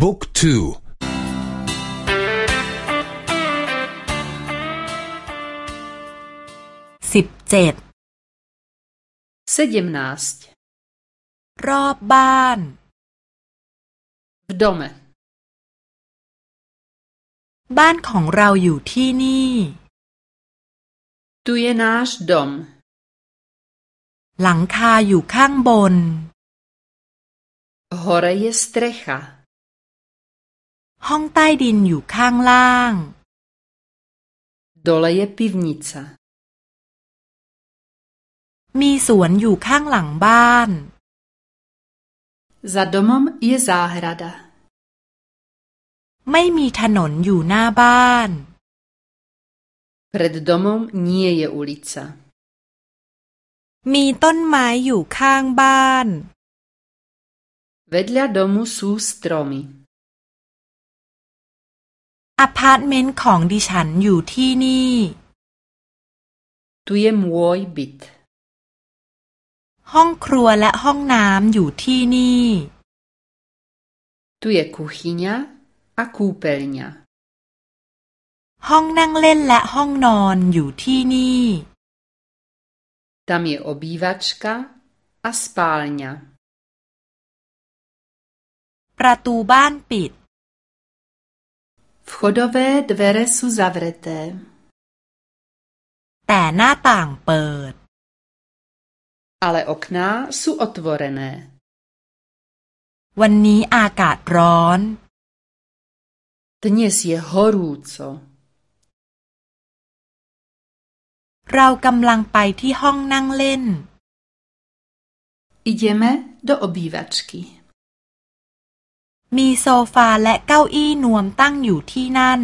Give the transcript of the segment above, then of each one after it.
บุ๊กทูสิบเจ็ดรอบบ้าน v dome บ้านของเราอยู่ที่นี่ Tu je náš dom หลังคาอยู่ข้างบน Hore je strecha ห้องใต้ดินอยู่ข้างล่าง Dole je pivnica มีสวนอยู่ข้างหลังบ้าน Za domom je záhrada ไม่มีถนนอยู่หน้าบ้าน Pred domom nie je ulica มีต้นไม้อยู่ข้างบ้าน Vedľa domu sú stromy อพาร์ตเมนต์ของดิฉันอยู่ที่นี่ Tu je môj byt ห้องครัวและห้องน้ำอยู่ที่นี่ Tu je kuchyňa a kúpeľňa ห้องนั่งเล่นและห้องนอนอยู่ที่นี่ Tam je obývačka a spálňa ประตูบ้านปิด Vchodové dvere sú zavreté แต่หน้าต่างเปิด ale okná sú otvorené วันนี้อากาศร้อน Dnes je horúco เรากำลังไปที่ห้องนั่งเล่น Ideme do obývačky มีโซฟาและเก้าอี้นวมตั้งอยู่ที่นั่น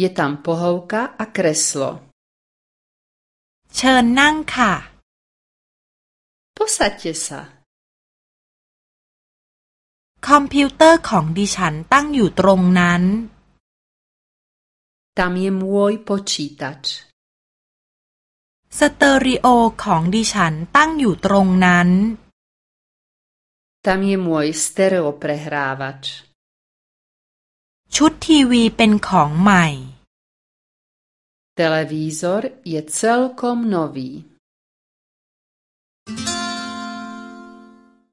Je tam pohovka a kreslo เชิญนั่งค่ะ Posaďte sa คอมพิวเตอร์ของดิฉันตั้งอยู่ตรงนั้น Tam je môj počítač สเตอริโอของดิฉันตั้งอยู่ตรงนั้น Tam je môj stereoprehrávač ชุดทีวีเป็นของใหม่ Televízor je celkom nový